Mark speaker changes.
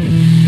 Speaker 1: Mm-hmm.